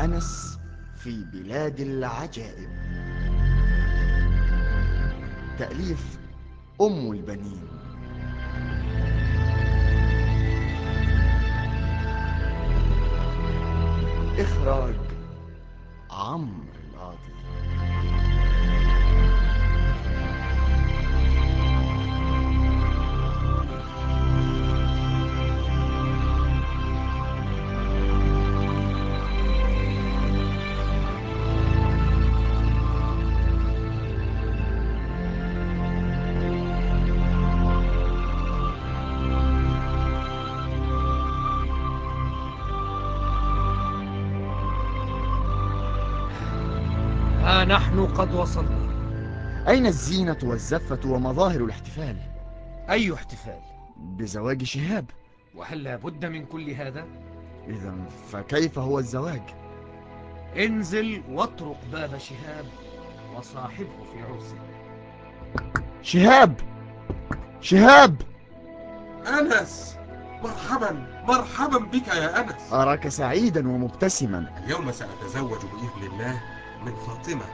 أنس في بلاد العجائب. تأليف أم البنين. إخراج عمرو. ها نحن قد وصلنا. أين الزينة والزفة ومظاهر الاحتفال؟ أي احتفال؟ بزواج شهاب. وهل لا بد من كل هذا؟ إذا فكيف هو الزواج؟ انزل واطرق باب شهاب وصاحبه في عرسه شهاب! شهاب! أنس! مرحبا! مرحبا بك يا أنس! أراك سعيدا ومبتسما. اليوم سأتزوج بإذن الله من فاطمة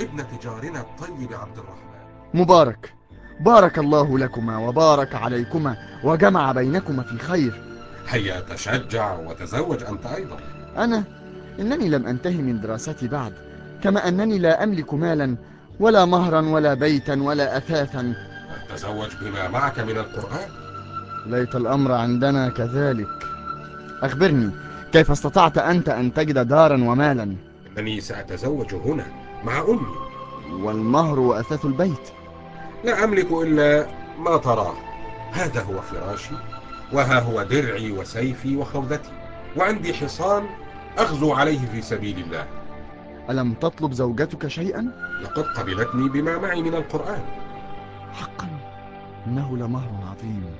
ابنة جارنا الطيب عبد الرحمن. مبارك. بارك الله لكما وبارك عليكما وجمع بينكما في خير. هيا تشجع وتزوج أنت أيضا. أنا إنني لم أنتهي من دراستي بعد كما أنني لا أملك مالا ولا مهرا ولا بيتا ولا أثاثا. تزوج بما معك من القرآن؟ ليت الأمر عندنا كذلك. أخبرني كيف استطعت أنت أن تجد دارا ومالا؟ إنني سأتزوج هنا مع أمي. والمهر وأثاث البيت. لا أملك إلا ما تراه. هذا هو فراشي وها هو درعي وسيفي وخوذتي وعندي حصان أغزو عليه في سبيل الله. ألم تطلب زوجتك شيئا؟ لقد قبلتني بما معي من القرآن. حقا إنه لمهر عظيم.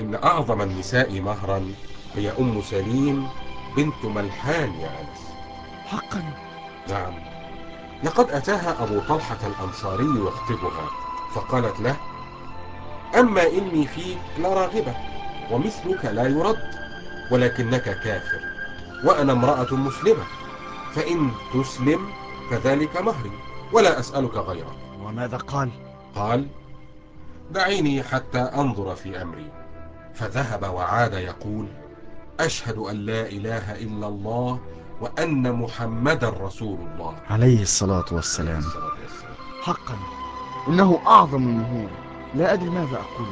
إن أعظم النساء مهرا هي أم سليم بنت ملحان يا أنس. حقا. نعم. لقد أتاها أبو طلحة الأنصاري يخطبها فقالت له أما إني فيك لراغبة ومثلك لا يرد ولكنك كافر وأنا امرأة مسلمة فإن تسلم فذلك مهري ولا أسألك غيره وماذا قال؟ قال دعيني حتى أنظر في أمري. فذهب وعاد يقول أشهد أن لا إله إلا الله وأن محمدا رسول الله. عليه الصلاة والسلام. حقا. إنه أعظم المهور. لا أدري ماذا أقول.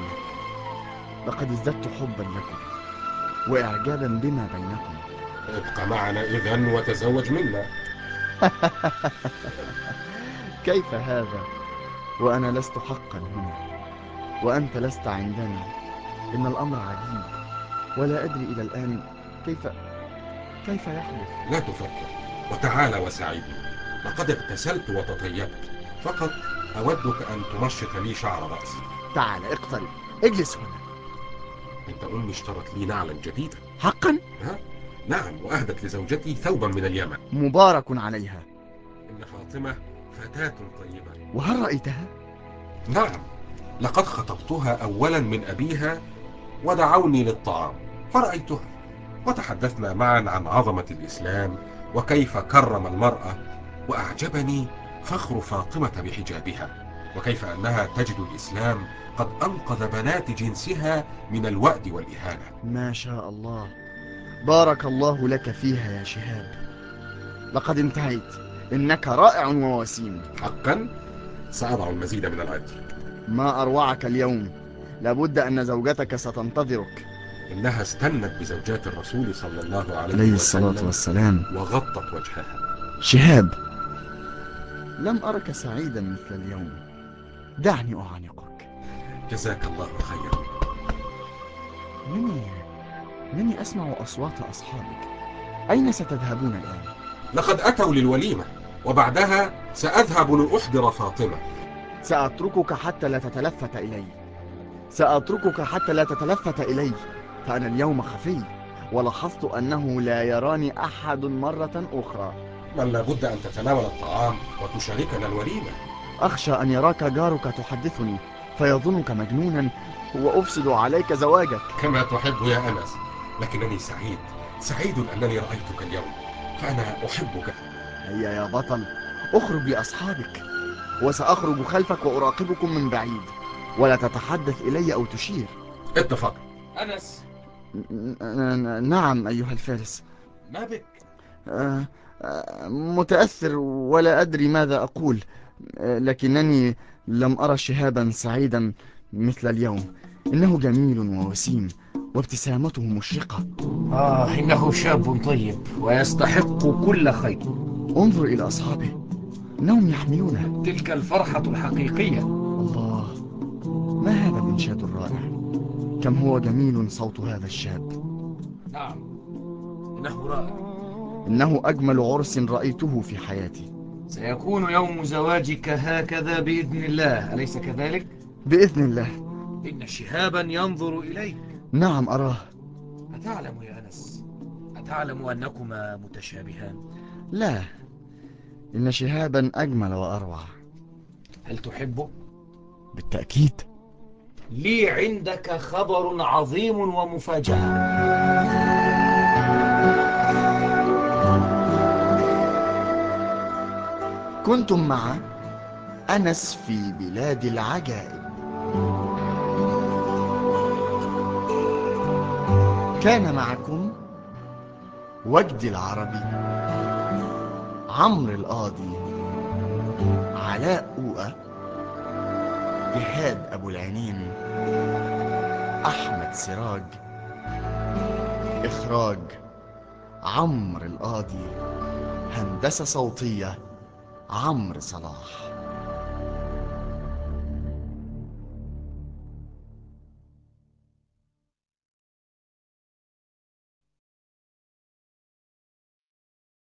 لك لقد ازددت حبا لكم وإعجابا بما بينكم. ابق معنا إذن وتزوج منا. كيف هذا؟ وأنا لست حقا هنا. وأنت لست عندنا. إن الأمر عجيب. ولا أدري إلى الآن كيف كيف يحدث؟ لا تفكر. وتعال وساعدني. لقد اغتسلت وتطيبت. فقط أودك أن تمشط لي شعر رأسي. تعال اقترب. اجلس هنا. أنت أمي اشترت لي نعلا جديدا. حقا؟ ها؟ نعم وأهدت لزوجتي ثوبا من اليمن. مبارك عليها. إن فاطمة فتاة طيبة. وهل رأيتها؟ نعم لقد خطبتها أولا من أبيها ودعوني للطعام. فرأيتها. وتحدثنا معا عن عظمة الإسلام وكيف كرم المرأة وأعجبني فخر فاطمة بحجابها وكيف أنها تجد الإسلام قد أنقذ بنات جنسها من الوأد والإهانة. ما شاء الله. بارك الله لك فيها يا شهاب. لقد انتهيت. إنك رائع ووسيم. حقا؟ سأضع المزيد من الأجر ما أروعك اليوم. لابد أن زوجتك ستنتظرك. إنها استنت بزوجات الرسول صلى الله عليه, عليه الصلاة وسلم والسلام. وغطت وجهها. شهاب. لم أرك سعيدا مثل اليوم. دعني أعانقك. جزاك الله خيرا. مني مني أسمع أصوات أصحابك. أين ستذهبون الآن؟ لقد أتوا للوليمة وبعدها سأذهب لأحضر فاطمة. سأتركك حتى لا تتلفت إلي. سأتركك حتى لا تتلفت إلي. فأنا اليوم خفي ولاحظت أنه لا يراني أحد مرة أخرى. بل لابد أن تتناول الطعام وتشاركنا الوليمة. أخشى أن يراك جارك تحدثني فيظنك مجنونا وأفسد عليك زواجك. كما تحب يا أنس لكنني سعيد سعيد أنني رأيتك اليوم فأنا أحبك. هيا يا بطل أخرج لأصحابك وسأخرج خلفك وأراقبكم من بعيد ولا تتحدث إلي أو تشير. اتفقنا أنس. نعم أيها الفارس. ما بك؟ آه، آه، متأثر ولا أدري ماذا أقول آه، لكنني لم أرى شهابا سعيدا مثل اليوم. إنه جميل ووسيم وابتسامته مشرقة. آه إنه شاب طيب ويستحق كل خير. انظر إلى أصحابه إنهم يحملونه. تلك الفرحة الحقيقية. الله ما هذا الإنشاد الرائع؟ كم هو جميل صوت هذا الشاب. نعم. إنه رائع. إنه أجمل عرس رأيته في حياتي. سيكون يوم زواجك هكذا بإذن الله. أليس كذلك؟ بإذن الله. إن شهابا ينظر إليك. نعم أراه. أتعلم يا أنس؟ أتعلم أنكما متشابهان. لا. إن شهابا أجمل وأروع. هل تحبه؟ بالتأكيد. لي عندك خبر عظيم ومفاجأة. كنتم مع أنس في بلاد العجائب. كان معكم وجدي العربي عمرو القاضي علاء أوقة. جهاد أبو العينين أحمد سراج إخراج عمرو القاضي هندسة صوتية عمرو صلاح.